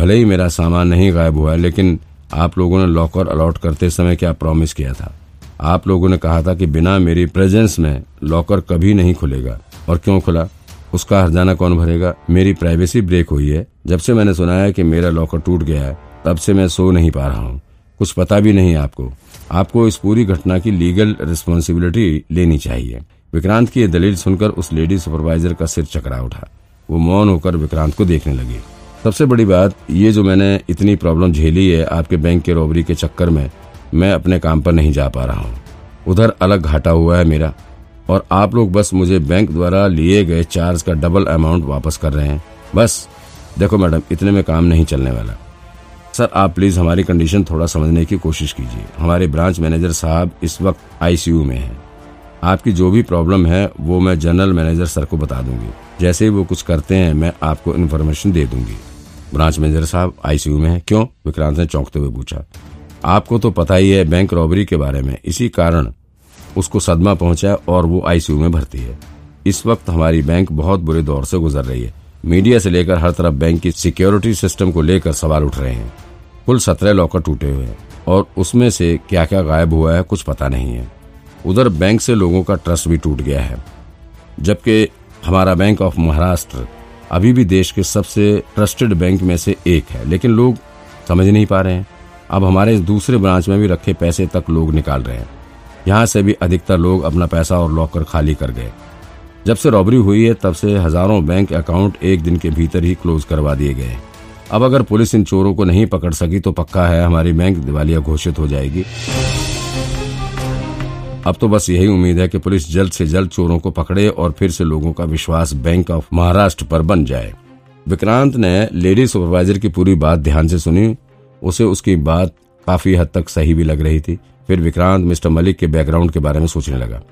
भले ही मेरा सामान नहीं गायब हुआ है, लेकिन आप लोगों ने लॉकर अलॉट करते समय क्या प्रॉमिस किया था? आप लोगों ने कहा था कि बिना मेरी प्रेजेंस में लॉकर कभी नहीं खुलेगा। और क्यों खुला? उसका हरजाना कौन भरेगा? मेरी प्राइवेसी ब्रेक हुई है। जब से मैंने सुना है कि मेरा लॉकर टूट गया है, तब से मैं सो नहीं पा रहा हूँ। कुछ पता भी नहीं आपको। आपको इस पूरी घटना की लीगल रिस्पॉन्सिबिलिटी लेनी चाहिए। विक्रांत की दलील सुनकर उस लेडी सुपरवाइजर का सिर चकरा उठा। वो मौन होकर विक्रांत को देखने लगी। सबसे बड़ी बात, ये जो मैंने इतनी प्रॉब्लम झेली है आपके बैंक के रॉबरी के चक्कर में, मैं अपने काम पर नहीं जा पा रहा हूँ। उधर अलग घाटा हुआ है मेरा और आप लोग बस मुझे बैंक द्वारा लिए गए चार्ज का डबल अमाउंट वापस कर रहे हैं। बस, देखो मैडम इतने में काम नहीं चलने वाला। सर, आप प्लीज़ हमारी कंडीशन थोड़ा समझने की कोशिश कीजिए। हमारे ब्रांच मैनेजर साहब इस वक्त आईसीयू में हैं। आपकी जो भी प्रॉब्लम है, वो मैं जनरल मैनेजर सर को बता दूँगी। जैसे ही वो कुछ करते हैं, मैं आपको इन्फॉर्मेशन दे दूँगी। ब्रांच मैनेजर साहब, आईसीयू में है। क्यों? विक्रांत ने चौंकते हुए पूछा। आपको तो पता ही है, बैंक रॉबरी के बारे में। इसी कारण उसको सदमा पहुँचा और वो आईसीयू में भर्ती है। इस वक्त हमारी बैंक बहुत बुरे दौर से गुजर रही है। मीडिया से लेकर हर तरफ़ बैंक की सिक्योरिटी सिस्टम को लेकर सवाल उठ रहे हैं। कुल सत्रह लॉकर टूटे हुए हैं और उसमें से क्या क्या गायब हुआ है कुछ पता नहीं है। उधर बैंक से लोगों का ट्रस्ट भी टूट गया है। जबकि हमारा बैंक ऑफ़ महाराष्ट्र अभी भी देश के सबसे ट्रस्टेड बैंक में से एक है, लेकिन लोग समझ नहीं पा रहे हैं। अब हमारे इस दूसरे ब्रांच में भी रखे पैसे तक लोग निकाल रहे हैं। यहाँ से भी अधिकतर लोग अपना पैसा और लॉकर खाली कर गए। जब से रॉबरी हुई है, तब से हज़ारों बैंक अकाउंट एक दिन के भीतर ही क्लोज करवा दिए गए अब अगर पुलिस इन चोरों को नहीं पकड़ सकी तो पक्का है हमारी बैंक दिवालिया घोषित हो जाएगी। अब तो बस यही उम्मीद है कि पुलिस जल्द से जल्द चोरों को पकड़े और फिर से लोगों का विश्वास बैंक ऑफ़ महाराष्ट्र पर बन जाए। विक्रांत ने लेडी सुपरवाइजर की पूरी बात ध्यान से सुनी। उसे उसकी बात काफ़ी हद तक सही भी लग रही थी। फिर विक्रांत मिस्टर मलिक के बैकग्राउंड के बारे में सोचने लगा।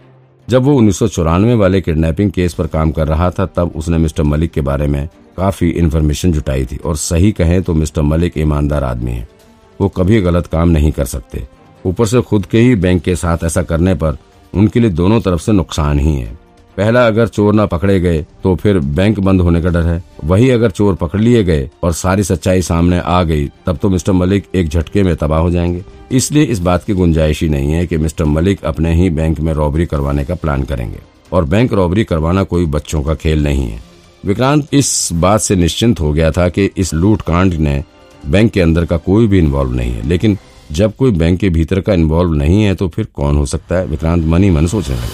जब वो उन्नीस सौ चौरानवे वाले किडनैपिंग केस पर काम कर रहा था, तब उसने मिस्टर मलिक के बारे में काफ़ी इन्फॉर्मेशन जुटाई थी। और सही कहें तो मिस्टर मलिक ईमानदार आदमी है। वो कभी गलत काम नहीं कर सकते। ऊपर से खुद के ही बैंक के साथ ऐसा करने पर उनके लिए दोनों तरफ़ से नुकसान ही है। पहला, अगर चोर ना पकड़े गए तो फिर बैंक बंद होने का डर है। वही अगर चोर पकड़ लिए गए और सारी सच्चाई सामने आ गई, तब तो मिस्टर मलिक एक झटके में तबाह हो जाएँगे। इसलिए इस बात की गुंजाइश ही नहीं है कि मिस्टर मलिक अपने ही बैंक में रॉबरी करवाने का प्लान करेंगे। और बैंक रॉबरी करवाना कोई बच्चों का खेल नहीं है। विक्रांत, इस बात से निश्चिंत हो गया था कि इस लूट कांड ने बैंक के अंदर का कोई भी इन्वॉल्व नहीं है। लेकिन जब कोई बैंक के भीतर का इन्वॉल्व नहीं है तो फिर कौन हो सकता है? विक्रांत मन ही मन सोचने लगा।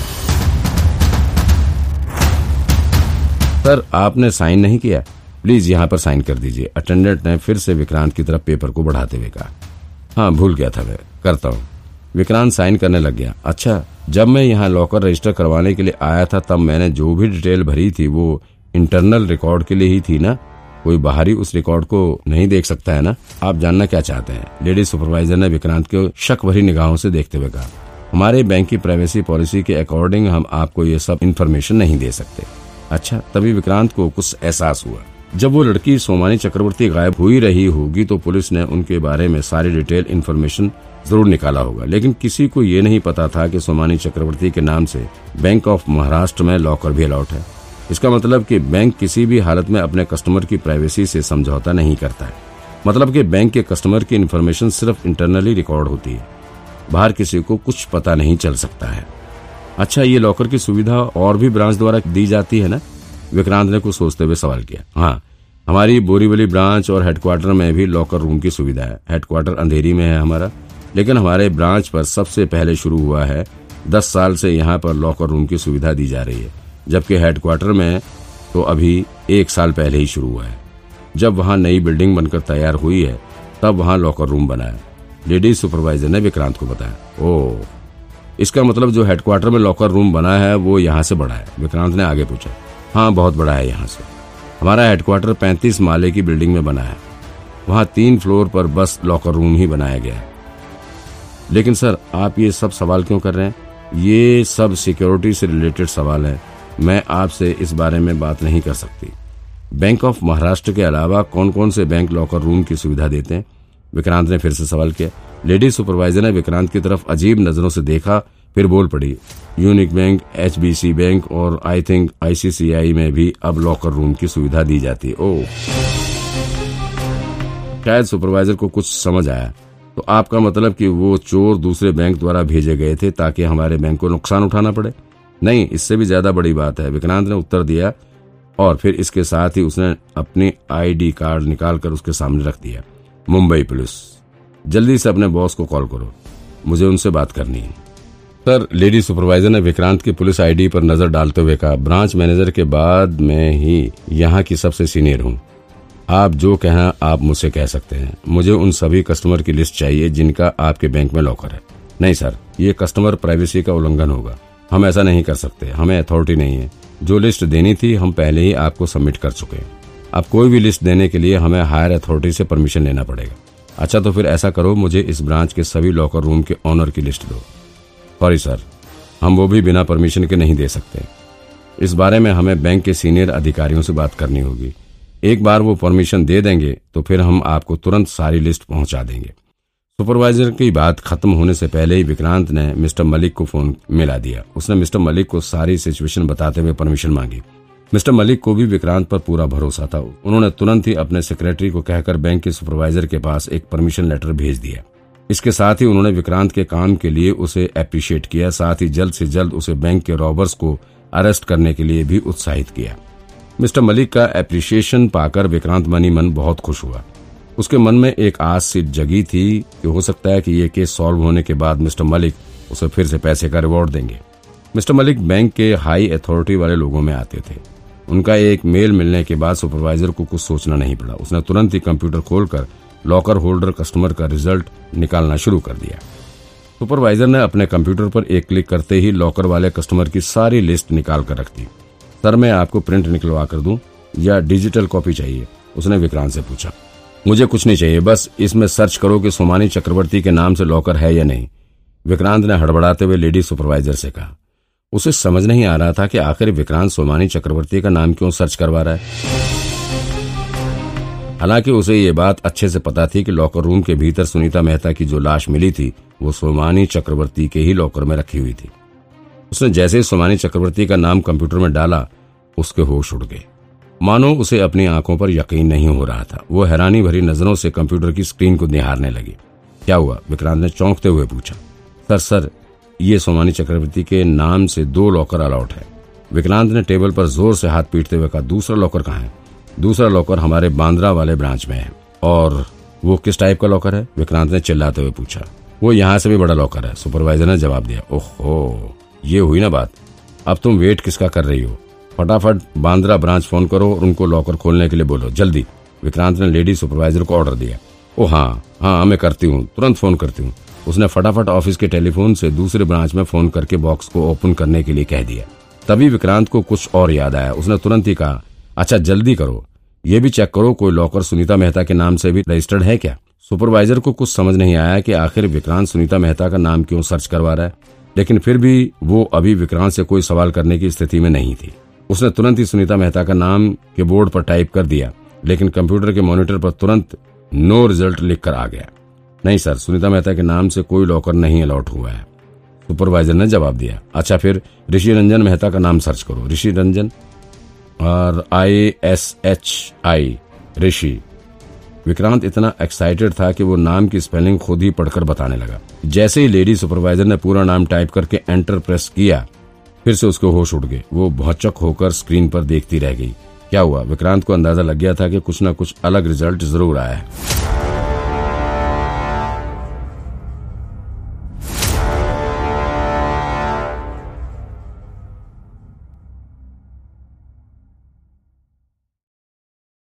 सर, आपने साइन नहीं किया? प्लीज़ यहाँ पर साइन कर दीजिए। अटेंडेंट ने फिर से विक्रांत की तरफ़ पेपर को बढ़ाते हुए कहा। हाँ भूल गया था मैं। करता हूँ। विक्रांत साइन करने लग गया। अच्छा जब मैं यहाँ लॉकर रजिस्टर करवाने के लिए आया था, तब मैंने जो भी डिटेल भरी थी, वो इंटरनल रिकॉर्ड के लिए ही थी ना? कोई बाहरी उस रिकॉर्ड को नहीं देख सकता है ना? आप जानना क्या चाहते हैं? लेडी सुपरवाइजर ने विक्रांत को शक भरी निगाहों से देखते हुए कहा, हमारे बैंक की प्राइवेसी पॉलिसी के अकॉर्डिंग हम आपको ये सब इन्फॉर्मेशन नहीं दे सकते। अच्छा तभी विक्रांत को कुछ एहसास हुआ। जब वो लड़की सोमानी चक्रवर्ती गायब हुई रही होगी तो पुलिस ने उनके बारे में सारी डिटेल इन्फॉर्मेशन ज़रूर निकाला होगा। लेकिन किसी को ये नहीं पता था कि सोमानी चक्रवर्ती के नाम से बैंक ऑफ़ महाराष्ट्र में लॉकर भी अलॉट है। इसका मतलब कि बैंक किसी भी हालत में अपने कस्टमर की प्राइवेसी से समझौता नहीं करता है। मतलब कि बैंक के कस्टमर की इन्फॉर्मेशन सिर्फ़ इंटरनली रिकॉर्ड होती है। बाहर किसी को कुछ पता नहीं चल सकता है। अच्छा ये लॉकर की सुविधा और भी ब्रांच द्वारा दी जाती है ना? विक्रांत ने कुछ सोचते हुए सवाल किया। हाँ हमारी बोरीवली ब्रांच और हेडक्वार्टर में भी लॉकर रूम की सुविधा है। हेडक्वार्टर अंधेरी में है हमारा। लेकिन हमारे ब्रांच पर सबसे पहले शुरू हुआ है। दस साल से यहाँ पर लॉकर रूम की सुविधा दी जा रही है। जबकि हेडक्वार्टर में तो अभी एक साल पहले ही शुरू हुआ है। जब वहाँ नई बिल्डिंग बनकर तैयार हुई है, तब वहाँ लॉकर रूम बना है। लेडीज़ सुपरवाइजर ने विक्रांत को बताया ओ इसका मतलब जो हेडक्वार्टर में लॉकर रूम बना है, वो यहाँ से बड़ा है। विक्रांत ने आगे पूछा हाँ बहुत बड़ा है यहाँ से। हमारा हेडक्वार्टर पैंतीस माले की बिल्डिंग में बना है। वहाँ तीन फ्लोर पर बस लॉकर रूम ही बनाया गया है। लेकिन सर, आप ये सब सवाल क्यों कर रहे हैं? ये सब सिक्योरिटी से रिलेटेड सवाल है। मैं आपसे इस बारे में बात नहीं कर सकती। बैंक ऑफ़ महाराष्ट्र के अलावा कौन कौन से बैंक लॉकर रूम की सुविधा देते हैं? विक्रांत ने फिर से सवाल किया। लेडी सुपरवाइजर ने विक्रांत की तरफ़ अजीब नज़रों से देखा, फिर बोल पड़ी यूनिक बैंक एचबीसी बैंक और आई थिंक आईसीसीआई में भी अब लॉकर रूम की सुविधा दी जाती है। ओ शायद सुपरवाइजर को कुछ समझ आया। तो आपका मतलब कि वो चोर दूसरे बैंक द्वारा भेजे गए थे ताकि हमारे बैंक को नुकसान उठाना पड़े? नहीं, इससे भी ज़्यादा बड़ी बात है। विक्रांत ने उत्तर दिया और फिर इसके साथ ही उसने अपनी आईडी कार्ड निकालकर उसके सामने रख दिया। मुंबई पुलिस। जल्दी से अपने बॉस को कॉल करो। मुझे उनसे बात करनी है। सर, लेडी सुपरवाइजर ने विक्रांत की पुलिस आईडी पर नज़र डालते हुए कहा, ब्रांच मैनेजर के बाद मैं ही यहाँ की सबसे सीनियर हूँ। आप जो कहें, आप मुझसे कह सकते हैं। मुझे उन सभी कस्टमर की लिस्ट चाहिए जिनका आपके बैंक में लॉकर है। नहीं, सर, ये कस्टमर प्राइवेसी का उल्लंघन होगा। हम ऐसा नहीं कर सकते, हमें अथॉरिटी नहीं है। जो लिस्ट देनी थी, हम पहले ही आपको सबमिट कर चुके हैं। अब कोई भी लिस्ट देने के लिए हमें हायर अथॉरिटी से परमिशन लेना पड़ेगा। अच्छा तो फिर ऐसा करो, मुझे इस ब्रांच के सभी लॉकर रूम के ऑनर की लिस्ट दो। सॉरी सर हम वो भी बिना परमिशन के नहीं दे सकते। इस बारे में हमें बैंक के सीनियर अधिकारियों से बात करनी होगी। एक बार वो परमिशन दे देंगे तो फिर हम आपको तुरंत सारी लिस्ट पहुँचा देंगे। सुपरवाइजर की बात खत्म होने से पहले ही विक्रांत ने मिस्टर मलिक को फ़ोन मिला दिया। उसने मिस्टर मलिक को सारी सिचुएशन बताते हुए परमिशन मांगी। मिस्टर मलिक को भी विक्रांत पर पूरा भरोसा था। उन्होंने तुरंत ही अपने सेक्रेटरी को कहकर बैंक के सुपरवाइजर के पास एक परमिशन लेटर भेज दिया। इसके साथ ही उन्होंने विक्रांत के काम के लिए उसे अप्रिशिएट किया, साथ ही जल्द से जल्द उसे बैंक के रॉबर्स को अरेस्ट करने के लिए भी उत्साहित किया। मिस्टर मलिक का अप्रिशिएशन पाकर विक्रांत मनी मन बहुत खुश हुआ। उसके मन में एक आस सी जगी थी कि हो सकता है कि ये केस सॉल्व होने के बाद मिस्टर मलिक उसे फिर से पैसे का रिवॉर्ड देंगे। मिस्टर मलिक बैंक के हाई अथॉरिटी वाले लोगों में आते थे। उनका एक मेल मिलने के बाद सुपरवाइजर को कुछ सोचना नहीं पड़ा। उसने तुरंत ही कंप्यूटर खोलकर लॉकर होल्डर कस्टमर का रिज़ल्ट निकालना शुरू कर दिया। सुपरवाइजर ने अपने कंप्यूटर पर एक क्लिक करते ही लॉकर वाले कस्टमर की सारी लिस्ट निकाल कर रख दी। सर, मैं आपको प्रिंट निकलवा कर दूँ या डिजिटल कॉपी चाहिए? उसने विक्रांत से पूछा। मुझे कुछ नहीं चाहिए, बस इसमें सर्च करो कि सोमानी चक्रवर्ती के नाम से लॉकर है या नहीं। विक्रांत ने हड़बड़ाते हुए लेडी सुपरवाइजर से कहा, उसे समझ नहीं आ रहा था कि आखिर विक्रांत सोमानी चक्रवर्ती का नाम क्यों सर्च करवा रहा है। हालाँकि उसे ये बात अच्छे से पता थी कि लॉकर रूम के भीतर सुनीता मेहता की जो लाश मिली थी, वो सोमानी चक्रवर्ती के ही लॉकर में रखी हुई थी। उसने जैसे ही सोमानी चक्रवर्ती का नाम कंप्यूटर में डाला, उसके होश उड़ गए। मानो उसे अपनी आँखों पर यकीन नहीं हो रहा था। वो हैरानी भरी नज़रों से कंप्यूटर की स्क्रीन को निहारने लगी। क्या हुआ? विक्रांत ने चौंकते हुए पूछा। सर सर, ये सोमानी चक्रवर्ती के नाम से दो लॉकर अलाउट है। विक्रांत ने टेबल पर ज़ोर से हाथ पीटते हुए कहा, दूसरा लॉकर कहाँ है? दूसरा लॉकर हमारे बांद्रा वाले ब्रांच में है। और वो किस टाइप का लॉकर है? विक्रांत ने चिल्लाते हुए पूछा। वो यहाँ से भी बड़ा लॉकर है, सुपरवाइजर ने जवाब दिया। ओहो, ये हुई ना बात। अब तुम वेट किसका कर रही हो? फटाफट बांद्रा ब्रांच फ़ोन करो और उनको लॉकर खोलने के लिए बोलो। जल्दी। विक्रांत ने लेडी सुपरवाइजर को ऑर्डर दिया। ओ हाँ हाँ मैं करती हूँ। तुरंत फ़ोन करती हूँ। उसने फटाफट ऑफ़िस के टेलीफोन से दूसरे ब्रांच में फ़ोन करके बॉक्स को ओपन करने के लिए कह दिया। तभी विक्रांत को कुछ और याद आया। उसने तुरंत ही कहा अच्छा जल्दी करो। ये भी चेक करो, कोई लॉकर सुनीता मेहता के नाम से भी रजिस्टर्ड है क्या? सुपरवाइजर को कुछ समझ नहीं आया कि आखिर विक्रांत सुनीता मेहता का नाम क्यों सर्च करवा रहा है। लेकिन फिर भी वो अभी विक्रांत से कोई सवाल करने की स्थिति में नहीं थी। उसने तुरंत ही सुनीता मेहता का नाम के बोर्ड पर टाइप कर दिया, लेकिन कंप्यूटर के मॉनिटर पर तुरंत नो रिज़ल्ट लिखकर आ गया। नहीं सर, सुनीता मेहता के नाम से कोई लॉकर नहीं अलॉट हुआ है। सुपरवाइजर ने जवाब दिया अच्छा फिर ऋषि रंजन मेहता का नाम सर्च करो। ऋषि रंजन और I S H I, Rishi. Vikrant इतना एक्साइटेड था कि वो नाम की स्पेलिंग खुद ही पढ़कर बताने लगा। जैसे ही लेडी सुपरवाइजर ने पूरा नाम टाइप करके एंटर प्रेस किया फिर से उसके होश उड़ गए। वो भौचक होकर स्क्रीन पर देखती रह गई। क्या हुआ? विक्रांत को अंदाज़ा लग गया था कि कुछ न कुछ अलग रिज़ल्ट ज़रूर आया है।